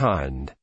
kind.